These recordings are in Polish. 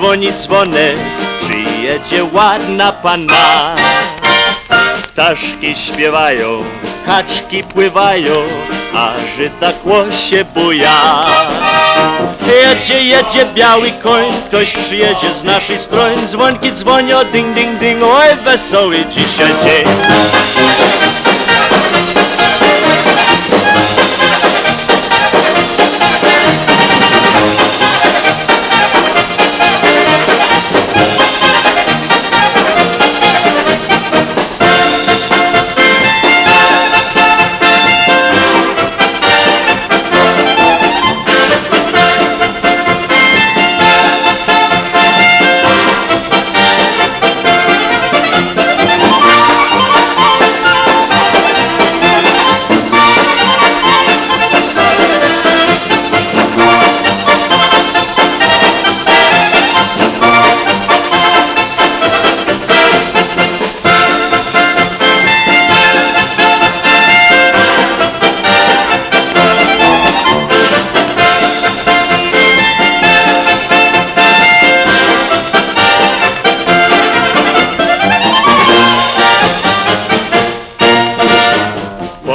dzwoni dzwonek, przyjedzie ładna panna. Ptaszki śpiewają, kaczki pływają, a żyta kłosie buja. Jedzie, jedzie biały koń, ktoś przyjedzie z naszej strony, dzwonki dzwonią, ding, ding, ding, oj wesoły dzisiaj dzień.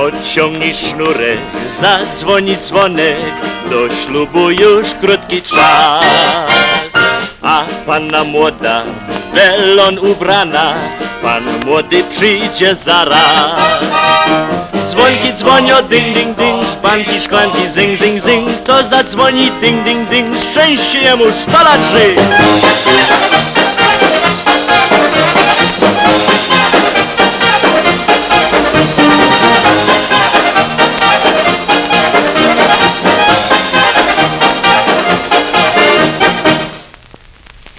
Podciągnij sznurek, zadzwoni dzwonek, do ślubu już krótki czas. A panna młoda, welon ubrana, pan młody przyjdzie zaraz. Dzwonki dzwonią, ding, ding, ding, szpanki, szklanki, zing, zing, zing, to zadzwoni, ding, ding, ding, szczęście jemu sto żyj.